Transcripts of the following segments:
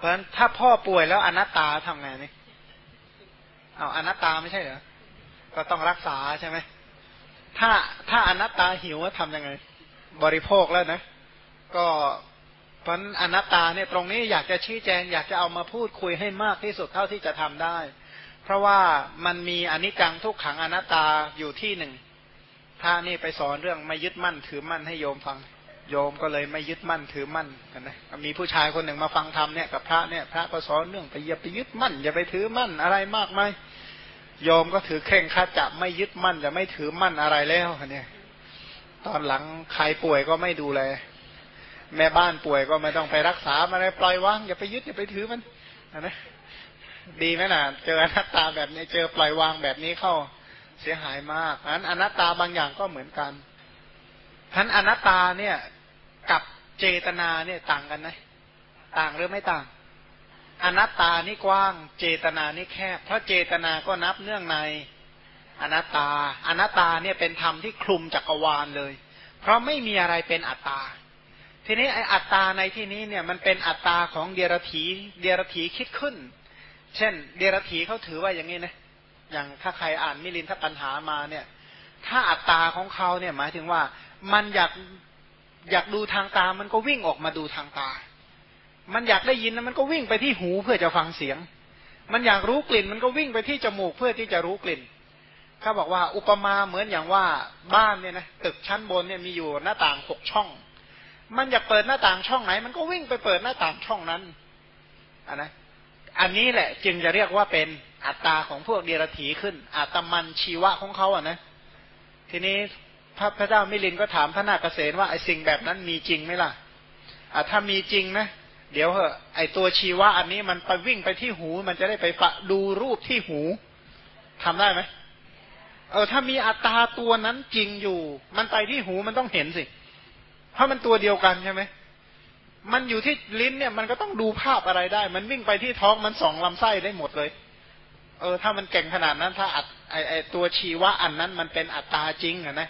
เพราะฉะนั้นถ้าพ่อป่วยแล้วอนัตตาทำไงนี่เอาอนัตตาไม่ใช่เหรอ ก็ต้องรักษาใช่ไหม ถ้าถ้าอนัตตาหิวทำยังไง บริโภคแล้วนะ ก็เพราะอนัตตาเนี่ยตรงนี้อยากจะชี้แจง อยากจะเอามาพูดคุยให้มากที่สุดเท่าที่จะทำได้ เพราะว่ามันมีอนิจจังทุกขังอนัตตาอยู่ที่หนึ่งพระนี่ไปสอนเรื่องไม่ยึดมั่นถือมั่นให้โยมฟัง โยมก็เลยไม่ยึดมั่นถือมั่นกันนะมีผู้ชายคนหนึ่งมาฟังธรรมเนี่ยกับพระเนี่ยพระก็สอนเรื่องไปอย่าไปยึดมั่น อย่าไปถือมั่นอะไรมากมายโยมก็ถือเคร่งคัดจะไม่ยึดมั่นจะไม่ถือมั่นอะไรแล้วเนี่ย ตอนหลังใครป่วยก็ไม่ดูแลแม่บ้านป่วยก็ไม่ต้องไปรักษามาเลยปล่อยวางอย่าไปยึดอย่าไปถือมันนะดีไหมนะเจออนัตตาแบบนี้เจอปล่อยวางแบบนี้เข้าเสียหายมากนั้นอนัตตาบางอย่างก็เหมือนกันทั้นอนัตตาเนี่ย กับเจตนาเนี่ยต่างกันไหมต่างหรือไม่ต่าง อนัตตานี่กว้างเจตนานี่แคบ เพราะเจตนาก็นับเนื่องในอนัตตา อนัตตาเนี่ยเป็นธรรมที่คลุมจักรวาลเลย เพราะไม่มีอะไรเป็นอัตตา ทีนี้ไออัตตาในที่นี้เนี่ยมันเป็นอัตตาของเดียรถีเดียรถีคิดขึ้น เช่น เดียรถีเขาถือว่าอย่างนี้นะ อย่างถ้าใครอ่านมิลินทปัญหามาเนี่ย ถ้าอัตตาของเขาเนี่ยหมายถึงว่ามันอยาก อยากดูทางตา มันก็วิ่งออกมาดูทางตา มันอยากได้ยินมันก็วิ่งไปที่หูเพื่อจะฟังเสียง มันอยากรู้กลิ่น มันก็วิ่งไปที่จมูกเพื่อที่จะรู้กลิ่นเขาบอกว่าอุปมาเหมือนอย่างว่าบ้านเนี่ยนะตึกชั้นบนเนี่ยมีอยู่หน้าต่างหกช่อง มันอยากเปิดหน้าต่างช่องไหน มันก็วิ่งไปเปิดหน้าต่างช่องนั้นอันนะอันนี้แหละจึงจะเรียกว่าเป็นอัตตาของพวกเดรัจฉีขึ้นอัตมันชีวะของเขาอะนะ ทีนี้ พระพระเจ้ามิลินก็ถามพระนาคเษนว่าไอ้สิ่งแบบนั้นมีจริงไหมล่ะอ่าถ้ามีจริงนะ เดี๋ยวเหอะไอ้ตัวชีวะอันนี้มันไปวิ่งไปที่หู มันจะได้ไปปะดูรูปที่หูทำได้ไหมเออถ้ามีอัตตาตัวนั้นจริงอยู่ มันไปที่หูมันต้องเห็นสิ เพราะมันตัวเดียวกันใช่ไหมมันอยู่ที่ลิ้นเนี่ยมันก็ต้องดูภาพอะไรได้ มันวิ่งไปที่ท้องมันสองลำไส้ได้หมดเลย เออ ถ้ามันเก่งขนาดนั้น ถ้าอัดไอไอตัวชีวะอันนั้นมันเป็นอัตตาจริงอะนะ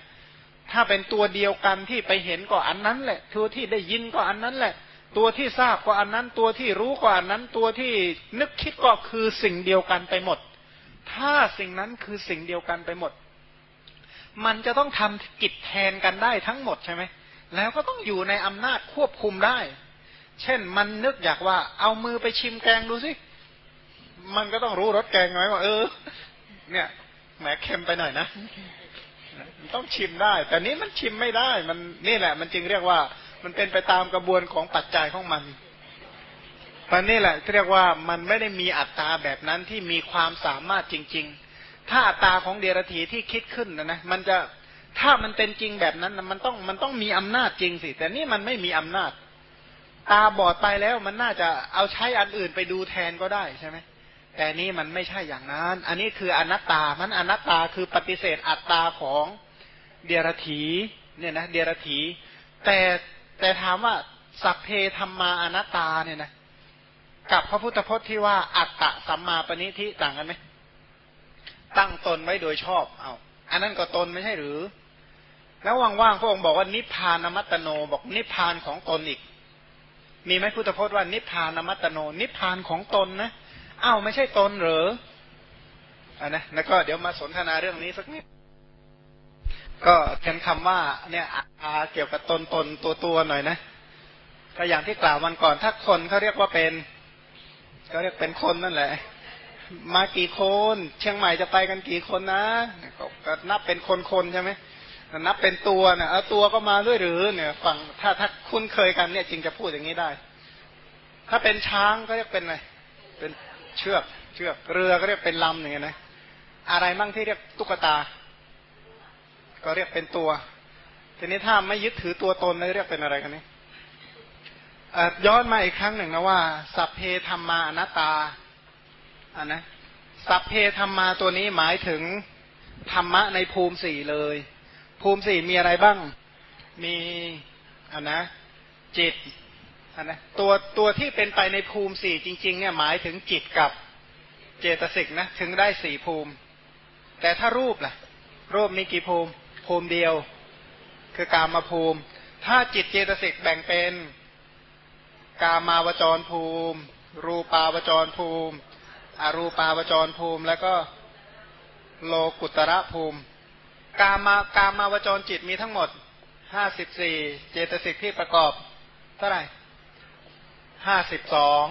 ถ้าเป็นตัวเดียวกันที่ไปเห็นก็อันนั้นแหละตัวที่ได้ยินก็อันนั้นแหละ ตัวที่ทราบก็อันนั้น ตัวที่รู้ก็อันนั้น ตัวที่นึกคิดก็คือสิ่งเดียวกันไปหมด ถ้าสิ่งนั้นคือสิ่งเดียวกันไปหมด มันจะต้องทำกิจแทนกันได้ทั้งหมดใช่ไหมแล้วก็ต้องอยู่ในอำนาจควบคุมได้ เช่นมันนึกอยากว่า เอามือไปชิมแกงดูสิ มันก็ต้องรู้รสแกงไหมว่า เออ เนี่ยแหมเค็มไปหน่อยนะ ต้องชิมได้ แต่นี้มันชิมไม่ได้ มันนี่แหละ มันจึงเรียกว่า มันเป็นไปตามกระบวนของปัจจัยของมันตอนนี้แหละเรียกว่ามันไม่ได้มีอัตราแบบนั้นที่มีความสามารถจริง ๆ ถ้าอัตราของเดรัจฉีที่คิดขึ้นนะนะมันจะถ้ามันเป็นจริงแบบนั้นมันต้องมันต้องมีอำนาจจริงสิ แต่นี่มันไม่มีอำนาจ ตาบอดไปแล้วมันน่าจะเอาใช้อันอื่นไปดูแทนก็ได้ใช่ไหม แต่นี้มันไม่ใช่อย่างนั้น อันนี้คืออนัตตา มันอนัตตาคือปฏิเสธอัตตาของเดียรถีเนี่ยนะเดียรถี แต่แต่ถามว่าสัพเพธรรมาอนัตตาเนี่ยนะกับพระพุทธพจน์ที่ว่าอัตตะสัมมาปณิทิต่างกันไหมตั้งตนไว้โดยชอบเอาอันนั้นก็ตนไม่ใช่หรือ แล้วว่างๆพระองค์บอกว่านิพพานมัตโนบอกนิพพานของตนอีก มีไหมพุทธพจน์ว่านิพพานมัตโน นิพพานของตนนะ อ้าวไม่ใช่ตนหรืออ่านะแล้วก็เดี๋ยวมาสนทนาเรื่องนี้สักนิด ก็เป็นคำว่า เนี่ยอาเกี่ยวกับตนตนตัวตัวหน่อยนะก็อย่างที่กล่าววันก่อน ถ้าคนเขาเรียกว่าเป็นก็เรียกเป็นคนนั่นแหละ มากี่คนเชียงใหม่จะไปกันกี่คนนะก็นับเป็นคนคนใช่ไหมนับเป็นตัวเนะเอาตัวก็มาด้วยหรือเนี่ยฝั่งถ้าถ้าคุ้นเคยกันเนี่ยจริงจะพูดอย่างนี้ได้ ถ้าเป็นช้างก็เรียกเป็นอะไรเป็น เชือก เชือกเรือก็เรียกเป็นลำอย่างเงี้ยนะ อะไรมั่งที่เรียกตุ๊กตา ก็เรียกเป็นตัว ทีนี้ถ้าไม่ยึดถือตัวตนเรียกเป็นอะไรกันนี่ย้อนมาอีกครั้งหนึ่งนะว่า สัพเพธรรมานัตตาอันนะสัพเพธรรมาตัวนี้หมายถึงธรรมะในภูมิสี่เลย ภูมิสี่มีอะไรบ้าง มีอันนะ จิต นะตัวตัวที่เป็นไปในภูมิสี่จริง ๆ เนี่ยหมายถึงจิตกับเจตสิกนะถึงได้สี่ภูมิ แต่ถ้ารูปล่ะ รูปมีกี่ภูมิ ภูมิเดียว คือกามาภูมิ ถ้าจิตเจตสิกแบ่งเป็นกามาวจรภูมิ รูปาวจรภูมิ อรูปาวจรภูมิ แล้วก็โลกุตระภูมิ กามากามาวจรจิตมีทั้งหมดห้าสิบสี่เจตสิกที่ประกอบ เท่าไหร่ ห้าสิบสอง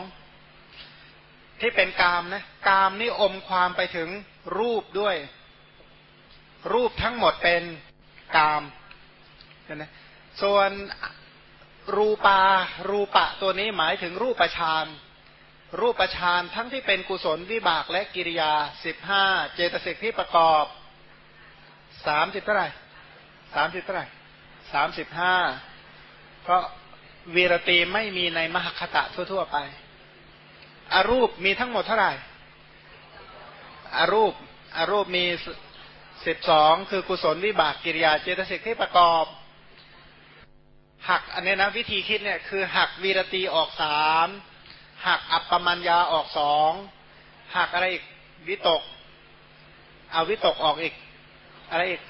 ที่เป็นกามนะกามนี่อมความไปถึงรูปด้วย รูปทั้งหมดเป็นกามนะส่วนรูปารูปะตัวนี้หมายถึงรูปฌานรูปฌานทั้งที่เป็นกุศลวิบากและกิริยาสิบห้าเจตสิกที่ประกอบสามสิบเท่าไหร่สามสิบเท่าไหร่สามสิบห้าเพราะ วีรตีไม่มีในมหคตะทั่ว ๆ ไป อรูปมีทั้งหมดเท่าไหร่ อรูป อรูปมีสิบสองคือกุศลวิบากกิริยาเจตสิกที่ประกอบ หักอันนี้นะวิธีคิดเนี่ยคือหักวีรตีออกสามหักอัปปมัญญาออกสองหักอะไรอีกวิตก เอาวิตกออกอีก อะไรอีก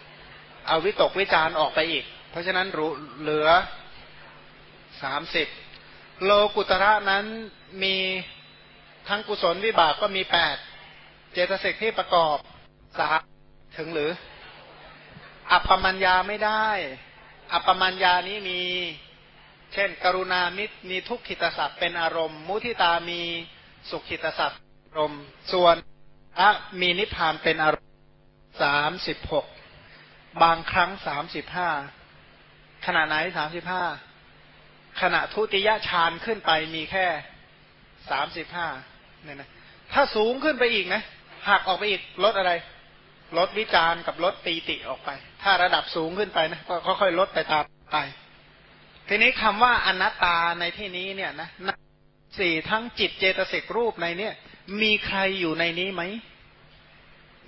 เอาวิตกวิจารออกไปอีก เพราะฉะนั้นรูเหลือ สามสิบโลกุตระนั้นมีทั้งกุศลวิบากก็มีแปดเจตสิกที่ประกอบสามถึงหรือ อัปปมัญญาไม่ได้ อัปปมัญญานี้มี เช่น กรุณามิตรมีทุกขิตสัตว์เป็นอารมณ์ มุทิตามีสุขิตสัตว์อารมณ์ส่วนอะมีนิพพานเป็นอารมณ์สามสิบหกบางครั้งสามสิบห้าขณะไหนสามสิบห้า ขณะทุติยฌานขึ้นไปมีแค่สามสิบห้าเนี่ยนะถ้าสูงขึ้นไปอีกนะหักออกไปอีกลดอะไร ลดวิจารกับลดปีติออกไป ถ้าระดับสูงขึ้นไปนะก็ค่อยๆลดไปตามไป ทีนี้คำว่าอนัตตาในที่นี้เนี่ยนะสี่ทั้งจิตเจตสิกรูปในเนี่ย มีใครอยู่ในนี้ไหม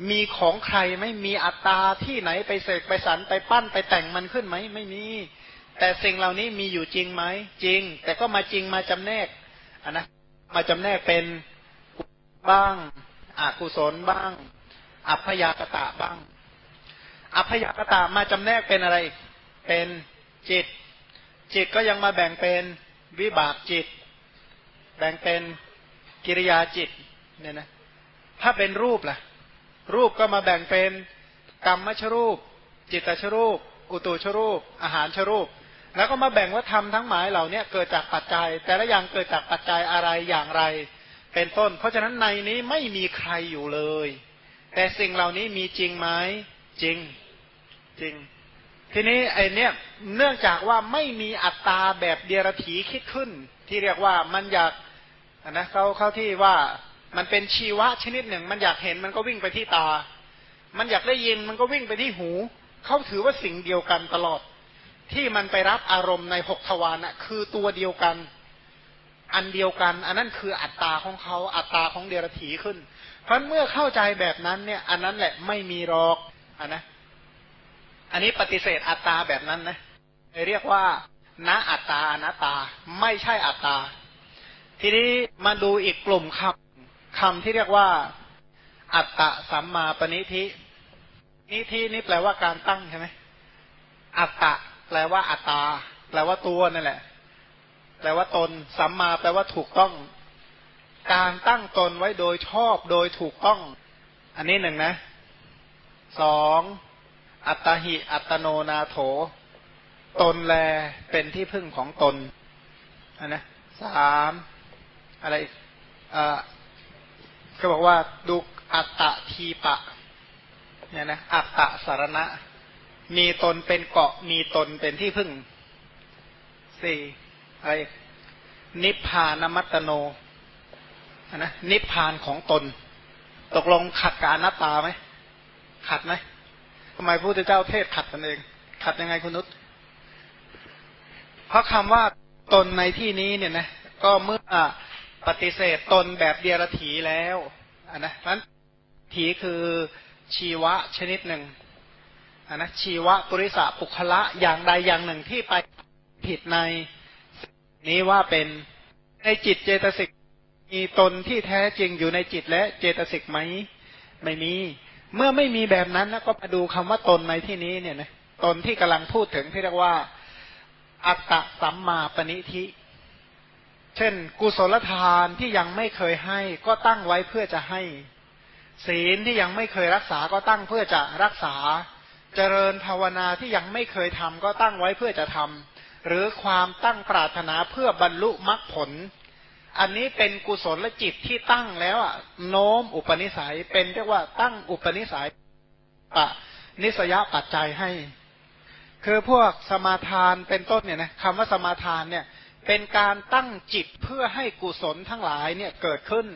มีของใครไหมมีอัตตาที่ไหนไปเสกไปสรรไปปั้นไปแต่งมันขึ้นไหมไม่มี แต่สิ่งเหล่านี้มีอยู่จริงไหมจริง แต่ก็มาจริงมาจำแนกอันนะมาจำแนกเป็นบ้างอากุศลบ้าง อัพยากตะบ้าง อัพยากตะมาจำแนกเป็นอะไร เป็นจิต จิตก็ยังมาแบ่งเป็นวิบากจิต แบ่งเป็นกิริยาจิตเนี่ยนะถ้าเป็นรูปล่ะ รูปก็มาแบ่งเป็นกรรมชรูป จิตตชรูป อุตุชรูป อาหารชรูป แล้วก็มาแบ่งว่าทำทั้งหมายเหล่านี้เกิดจากปัจจัย แต่ละอย่างเกิดจากปัจจัยอะไรอย่างไร เป็นต้น เพราะฉะนั้นในนี้ไม่มีใครอยู่เลย แต่สิ่งเหล่านี้มีจริงไหมจริงจริง ทีนี้ไอเนี้ยเนื่องจากว่าไม่มีอัตตาแบบเดียรถีคิดขึ้น ที่เรียกว่ามันอยากนะเขาเขาที่ว่ามันเป็นชีวะชนิดหนึ่ง มันอยากเห็นมันก็วิ่งไปที่ตา มันอยากได้ยินมันก็วิ่งไปที่หู เขาถือว่าสิ่งเดียวกันตลอด ที่มันไปรับอารมณ์ในหกทวารน่ะคือตัวเดียวกัน อันเดียวกัน อันนั้นคืออัตตาของเขาอัตตาของเดรถีขึ้น เพราะเมื่อเข้าใจแบบนั้นเนี่ย อันนั้นแหละไม่มีรอกอันนะ อันนี้ปฏิเสธอัตตาแบบนั้นนะเรียกว่าณอัตตาอนัตตา ไม่ใช่อัตตา ทีนี้มาดูอีกกลุ่มคำคำที่เรียกว่า อัตตะสัมมาปณิธินิธินี่แปลว่าการตั้งใช่ไหมอัตตะ แปลว่าอัตตา แปลว่าตัวนั่นแหละ แปลว่าตน สัมมาแปลว่าถูกต้อง การตั้งตนไว้โดยชอบโดยถูกต้อง อันนี้หนึ่งนะสองอัตหิ อัตโนนาโถ ตนแลเป็นที่พึ่งของตนอันนะสามอะไรอ่าก็บอกว่าดูอัตตะทีปะเนี่ยนะอัตตะสารณะ มีตนเป็นเกาะมีตนเป็นที่พึ่งสี่อะไรนิพพานมัตโนนะนิพพานของตน ตกลงขัดกับอนัตตาไหมขัดไหมทำไมพระพุทธเจ้าเทศขัดกันเอง ขัดยังไงคุณนุชเพราะคำว่าตนในที่นี้เนี่ยนะก็เมื่อปฏิเสธตนแบบเดียรถีแล้วนนะนั้นถีคือชีวะชนิดหนึ่ง นะชีวะปุริสะปุคละอย่างใดอย่างหนึ่งที่ไปผิดในนี้ว่าเป็นในจิตเจตสิกมีตนที่แท้จริงอยู่ในจิตและเจตสิกไหมไม่มี เมื่อไม่มีแบบนั้นแล้วก็มาดูคำว่าตนในที่นี้เนี่ยนะตนที่กำลังพูดถึงที่เรียกว่า อัตตะสัมมาปณิธิ เช่น กุศลทานที่ยังไม่เคยให้ ก็ตั้งไว้เพื่อจะให้ ศีลที่ยังไม่เคยรักษาก็ตั้งเพื่อจะรักษา เจริญภาวนาที่ยังไม่เคยทำก็ตั้งไว้เพื่อจะทำหรือความตั้งปรารถนาเพื่อบรรลุมรรคผล อันนี้เป็นกุศลจิตที่ตั้งแล้วอะโน้มอุปนิสัยเป็นเรียกว่าตั้งอุปนิสัยปะนิสยปัจจัยให้ คือพวกสมาทานเป็นต้นเนี่ยนะคำว่าสมาทานเนี่ยเป็นการตั้งจิตเพื่อให้กุศลทั้งหลายเนี่ยเกิดขึ้น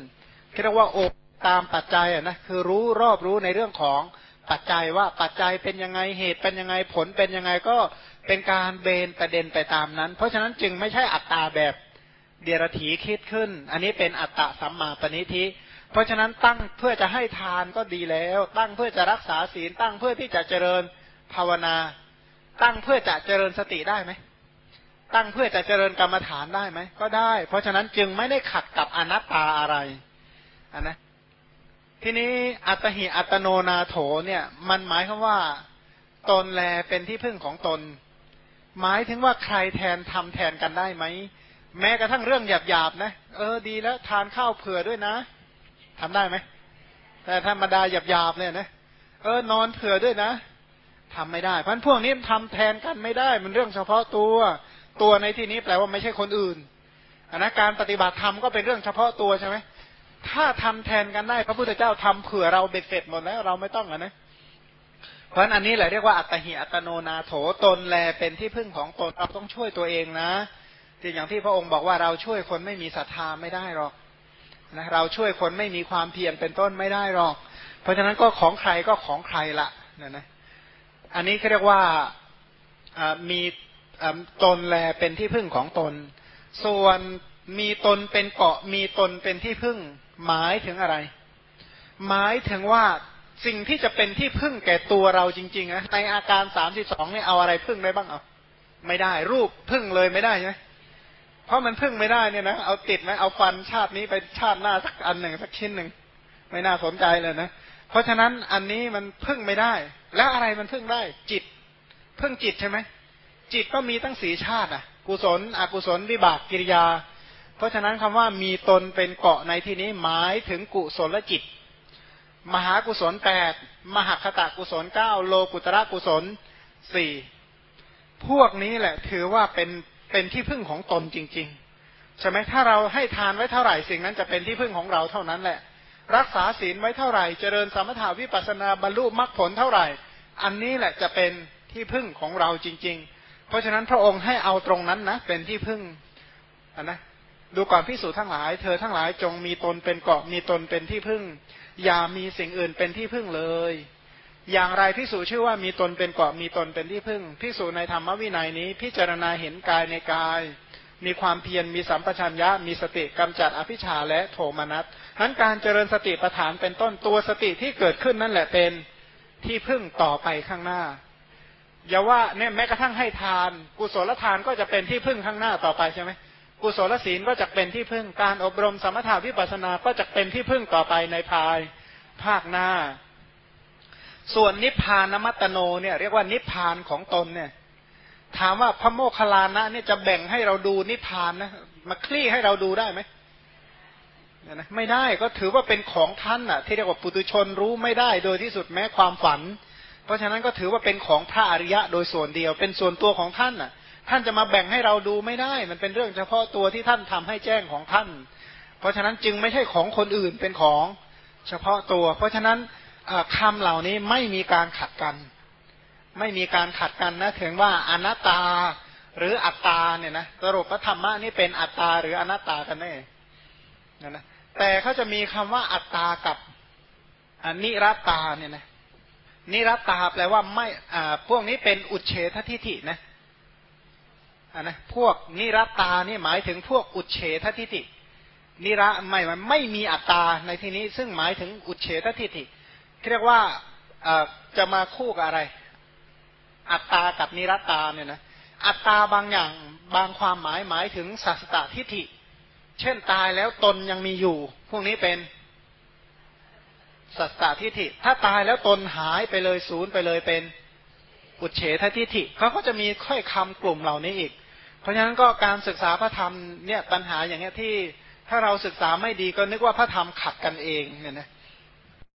เรียกว่าโอตามปัจจัยอะนะคือรู้รอบรู้ในเรื่องของ ปัจจัยว่าปัจจัยเป็นยังไงเหตุเป็นยังไงผลเป็นยังไงก็เป็นการเบนประเด็นไปตามนั้น เพราะฉะนั้นจึงไม่ใช่อัตตาแบบเดียรถีคิดขึ้น อันนี้เป็นอัตตะสัมมาปณิธิ เพราะฉะนั้นตั้งเพื่อจะให้ทานก็ดีแล้ว ตั้งเพื่อจะรักษาศีล ตั้งเพื่อที่จะเจริญภาวนา ตั้งเพื่อจะเจริญสติได้ไหม ตั้งเพื่อจะเจริญกรรมฐานได้ไหม ก็ได้ เพราะฉะนั้นจึงไม่ได้ขัดกับอนัตตาอะไรอันนะ ทีนี้อัตหิอัตโนนาโถเนี่ย มันหมายคำว่า ตนแลเป็นที่พึ่งของตน หมายถึงว่าใครแทนทำแทนกันได้ไหม แม้กระทั่งเรื่องหยาบๆนะ เออดีแล้วทานข้าวเผื่อด้วยนะทำได้ไหม แต่ธรรมดาหยาบๆเนี่ยนะเออนอนเผื่อด้วยนะทำไม่ได้เพราะพวกนี้ทำแทนกันไม่ได้ มันเรื่องเฉพาะตัวตัวในที่นี้แปลว่าไม่ใช่คนอื่นอันนะการปฏิบัติธรรมก็เป็นเรื่องเฉพาะตัวใช่ไหม ถ้าทำแทนกันได้ พระพุทธเจ้าทำเผื่อเราเบ็ดเสร็จหมดแล้วเราไม่ต้องอะนะเพราะอันนี้แหละเรียกว่าอัตหิอัตโนนาโถตนแลเป็นที่พึ่งของตนเราต้องช่วยตัวเองนะที่อย่างที่พระองค์บอกว่าเราช่วยคนไม่มีศรัทธาไม่ได้หรอกนะเราช่วยคนไม่มีความเพียรเป็นต้นไม่ได้หรอก เพราะฉะนั้นก็ของใครก็ของใครละนะนะอันนี้เขาเรียกว่ามีตนแลเป็นที่พึ่งของตน ส่วนมีตนเป็นเกาะมีตนเป็นที่พึ่ง หมายถึงอะไร หมายถึงว่าสิ่งที่จะเป็นที่พึ่งแก่ตัวเราจริงๆนะในอาการสามสิบสองนี่เอาอะไรพึ่งได้บ้างเอาไม่ได้ รูปพึ่งเลยไม่ได้ใช่ไหมเพราะมันพึ่งไม่ได้เนี่ยนะเอาติดไหมเอาฟันชาตินี้ไปชาติหน้าสักอันหนึ่งสักชิ้นหนึ่งไม่น่าสนใจเลยนะเพราะฉะนั้นอันนี้มันพึ่งไม่ได้ แล้วอะไรมันพึ่งได้ จิต พึ่งจิตใช่ไหมจิตก็มีตั้งสีชาติอะ กุศล อกุศลวิบากกิริยา เพราะฉะนั้นคำว่ามีตนเป็นเกาะในที่นี้หมายถึงกุศลและจิต มหากุศลแปดมหคตากุศลเก้าโลกุตระกุศลสี่พวกนี้แหละถือว่าเป็นเป็นที่พึ่งของตนจริง ๆ ใช่ไหมถ้าเราให้ทานไว้เท่าไหร่สิ่งนั้นจะเป็นที่พึ่งของเราเท่านั้นแหละ รักษาศีลไว้เท่าไหร่ เจริญสมถาวิปัสนาบรรลุมรรคผลเท่าไหร่ อันนี้แหละจะเป็นที่พึ่งของเราจริง ๆ เพราะฉะนั้นพระองค์ให้เอาตรงนั้นนะเป็นที่พึ่งนนะ ดูก่อนพิสูจทั้งหลาย เธอทั้งหลายจงมีตนเป็นเกาะมีตนเป็นที่พึ่ง อย่ามีสิ่งอื่นเป็นที่พึ่งเลย อย่างไรพิสูจชื่อว่ามีตนเป็นเกาะมีตนเป็นที่พึ่งพิสูจในธรรมวินัยนี้ พิจารณาเห็นกายในกาย มีความเพียรมีสัมปชัญญะ มีสติกำจัดอภิชาและโทมนัสนั้นการเจริญสติปัฏฐานเป็นต้นตัวสติที่เกิดขึ้นนั่นแหละเป็นที่พึ่งต่อไปข้างหน้าอย่าว่าเนี่ยแม้กระทั่งให้ทาน กุศลทานก็จะเป็นที่พึ่งข้างหน้าต่อไปใช่ไหม กุศลศีลก็จะเป็นที่พึ่งการอบรมสมถาวิปัสสนาก็จะเป็นที่พึ่งต่อไปในภายภาคหน้า ส่วนนิพพานมัตโนเนี่ยเรียกว่านิพพานของตนเนี่ย ถามว่าพระโมคคัลลานะเนี่ยจะแบ่งให้เราดูนิพพานนะมาคลี่ให้เราดูได้ไหมนะไม่ได้ก็ถือว่าเป็นของท่านอะ ที่เรียกว่าปุตุชนรู้ไม่ได้โดยที่สุดแม้ความฝัน เพราะฉะนั้นก็ถือว่าเป็นของพระอริยะโดยส่วนเดียว เป็นส่วนตัวของท่านน่ะ ท่านจะมาแบ่งให้เราดูไม่ได้ มันเป็นเรื่องเฉพาะตัวที่ท่านทำให้แจ้งของท่าน เพราะฉะนั้นจึงไม่ใช่ของคนอื่นเป็นของเฉพาะตัว เพราะฉะนั้นคำเหล่านี้ไม่มีการขัดกัน ไม่มีการขัดกันนะถึงว่าอนัตตาหรืออัตตาเนี่ยนะสรุปพระธรรมะนี่เป็นอัตตาหรืออนัตตากันแน่นะแต่เขาจะมีคำว่าอัตตากับอนิรัตตาเนี่ยนะนิรัตตาแปลว่าไม่อ่าพวกนี้เป็นอุเฉททิฏฐินะ อ่านะพวกนิรตานี่หมายถึงพวกอุเฉททิฏฐินิระไม่ไม่มีอัตตาในที่นี้ ซึ่งหมายถึงอุเฉททิฏฐิเรียกว่าจะมาคู่กับอะไร อัตตากับนิรตาเนี่ยนะอัตตาบางอย่างบางความหมายหมายถึงสัสตทิฏฐิ เช่นตายแล้วตนยังมีอยู่ พวกนี้เป็นสัตตทิฏฐิ ถ้าตายแล้วตนหายไปเลยศูนย์ไปเลยเป็นอุเฉททิฏฐิเขาก็จะมีค่อยคำกลุ่มเหล่านี้อีก เพราะฉะนั้นก็การศึกษาพระธรรมเนี่ยปัญหาอย่างเงี้ยที่ถ้าเราศึกษาไม่ดีก็นึกว่าพระธรรมขัดกันเองเนี่ยนะ